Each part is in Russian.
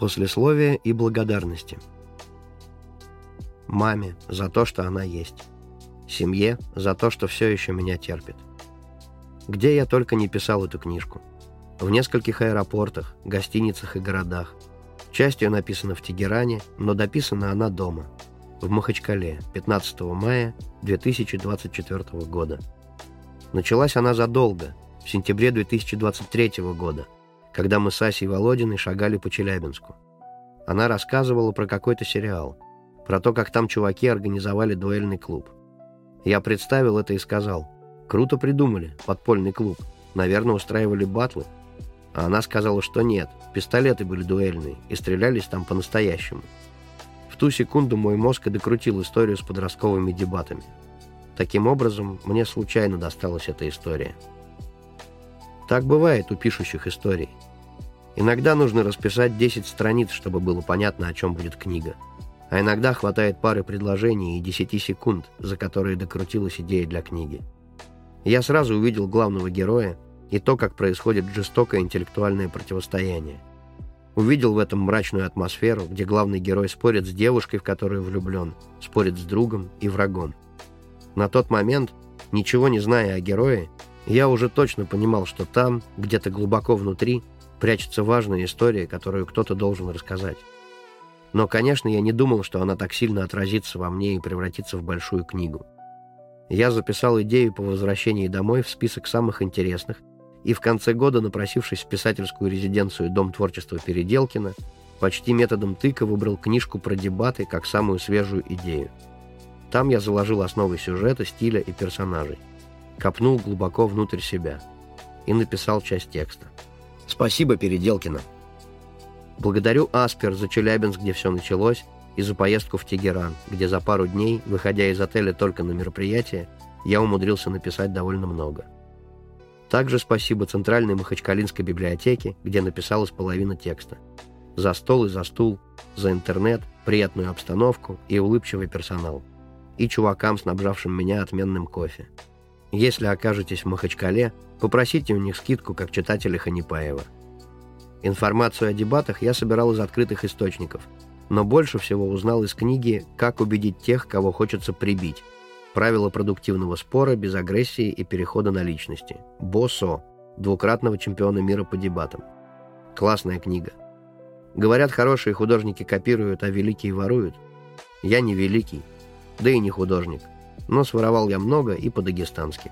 Послесловие и благодарности. Маме за то, что она есть. Семье за то, что все еще меня терпит. Где я только не писал эту книжку. В нескольких аэропортах, гостиницах и городах. Часть ее написана в Тегеране, но дописана она дома. В Махачкале, 15 мая 2024 года. Началась она задолго, в сентябре 2023 года – когда мы с Асей Володиной шагали по Челябинску. Она рассказывала про какой-то сериал, про то, как там чуваки организовали дуэльный клуб. Я представил это и сказал, круто придумали, подпольный клуб, наверное, устраивали батлы. А она сказала, что нет, пистолеты были дуэльные и стрелялись там по-настоящему. В ту секунду мой мозг и докрутил историю с подростковыми дебатами. Таким образом, мне случайно досталась эта история. Так бывает у пишущих историй. Иногда нужно расписать 10 страниц, чтобы было понятно, о чем будет книга. А иногда хватает пары предложений и 10 секунд, за которые докрутилась идея для книги. Я сразу увидел главного героя и то, как происходит жестокое интеллектуальное противостояние. Увидел в этом мрачную атмосферу, где главный герой спорит с девушкой, в которую влюблен, спорит с другом и врагом. На тот момент, ничего не зная о герое, я уже точно понимал, что там, где-то глубоко внутри, прячется важная история, которую кто-то должен рассказать. Но, конечно, я не думал, что она так сильно отразится во мне и превратится в большую книгу. Я записал идею по возвращении домой в список самых интересных, и в конце года, напросившись в писательскую резиденцию Дом творчества Переделкина, почти методом тыка выбрал книжку про дебаты как самую свежую идею. Там я заложил основы сюжета, стиля и персонажей копнул глубоко внутрь себя и написал часть текста. Спасибо, Переделкина. Благодарю Аспер за Челябинск, где все началось, и за поездку в Тегеран, где за пару дней, выходя из отеля только на мероприятие, я умудрился написать довольно много. Также спасибо Центральной Махачкалинской библиотеке, где написалась половина текста. За стол и за стул, за интернет, приятную обстановку и улыбчивый персонал. И чувакам, снабжавшим меня отменным кофе. Если окажетесь в Махачкале, попросите у них скидку, как читатели Ханипаева. Информацию о дебатах я собирал из открытых источников, но больше всего узнал из книги «Как убедить тех, кого хочется прибить. Правила продуктивного спора без агрессии и перехода на личности». Босо, двукратного чемпиона мира по дебатам. Классная книга. Говорят, хорошие художники копируют, а великие воруют. Я не великий, да и не художник но своровал я много и по-дагестански.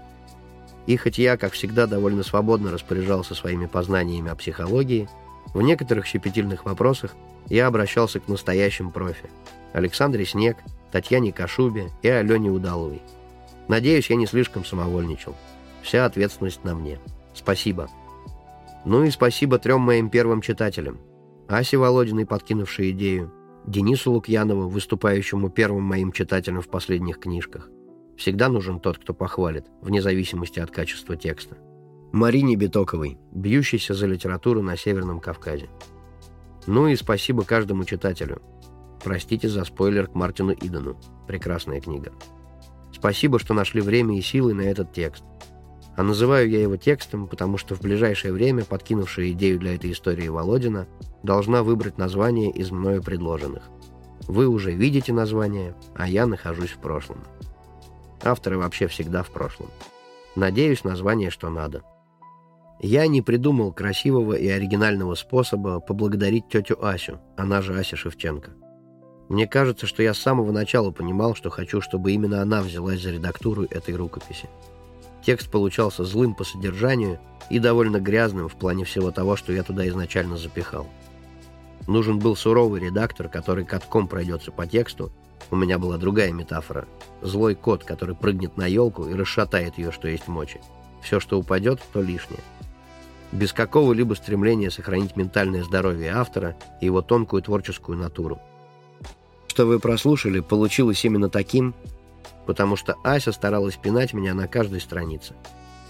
И хоть я, как всегда, довольно свободно распоряжался своими познаниями о психологии, в некоторых щепетильных вопросах я обращался к настоящим профи – Александре Снег, Татьяне Кашубе и Алене Удаловой. Надеюсь, я не слишком самовольничал. Вся ответственность на мне. Спасибо. Ну и спасибо трем моим первым читателям. Асе Володиной, подкинувшей идею, Денису Лукьянову, выступающему первым моим читателем в последних книжках, Всегда нужен тот, кто похвалит, вне зависимости от качества текста. Марине Битоковой, бьющейся за литературу на Северном Кавказе. Ну и спасибо каждому читателю. Простите за спойлер к Мартину Идену. Прекрасная книга. Спасибо, что нашли время и силы на этот текст. А называю я его текстом, потому что в ближайшее время подкинувшая идею для этой истории Володина должна выбрать название из мною предложенных. Вы уже видите название, а я нахожусь в прошлом. Авторы вообще всегда в прошлом. Надеюсь, название что надо. Я не придумал красивого и оригинального способа поблагодарить тетю Асю, она же Ася Шевченко. Мне кажется, что я с самого начала понимал, что хочу, чтобы именно она взялась за редактуру этой рукописи. Текст получался злым по содержанию и довольно грязным в плане всего того, что я туда изначально запихал. Нужен был суровый редактор, который катком пройдется по тексту у меня была другая метафора. Злой кот, который прыгнет на елку и расшатает ее, что есть мочи. Все, что упадет, то лишнее. Без какого-либо стремления сохранить ментальное здоровье автора и его тонкую творческую натуру. Что вы прослушали, получилось именно таким, потому что Ася старалась пинать меня на каждой странице.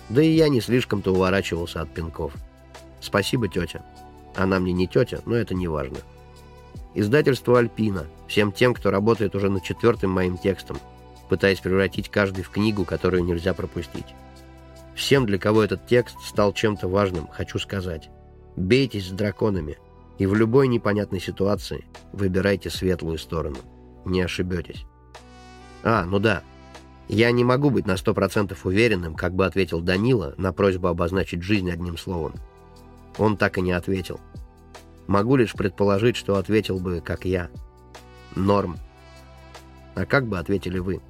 Да и я не слишком-то уворачивался от пинков. Спасибо, тетя. Она мне не тетя, но это не важно. Издательство «Альпина», всем тем, кто работает уже над четвертым моим текстом, пытаясь превратить каждый в книгу, которую нельзя пропустить. Всем, для кого этот текст стал чем-то важным, хочу сказать. Бейтесь с драконами. И в любой непонятной ситуации выбирайте светлую сторону. Не ошибетесь. А, ну да. Я не могу быть на сто процентов уверенным, как бы ответил Данила на просьбу обозначить жизнь одним словом. Он так и не ответил. Могу лишь предположить, что ответил бы, как я. Норм. А как бы ответили вы?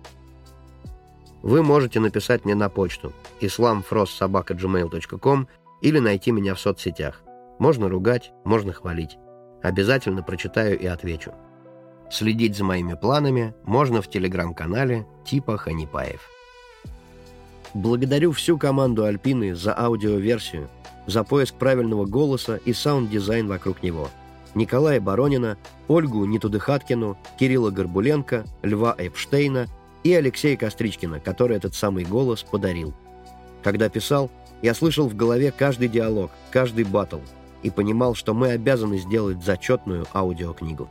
Вы можете написать мне на почту islamfrostsobaka.gmail.com или найти меня в соцсетях. Можно ругать, можно хвалить. Обязательно прочитаю и отвечу. Следить за моими планами можно в телеграм-канале типа Ханипаев. Благодарю всю команду Альпины за аудиоверсию, за поиск правильного голоса и саунд-дизайн вокруг него. Николая Баронина, Ольгу Нитудыхаткину, Кирилла Горбуленко, Льва Эпштейна и Алексея Костричкина, который этот самый голос подарил. Когда писал, я слышал в голове каждый диалог, каждый батл и понимал, что мы обязаны сделать зачетную аудиокнигу.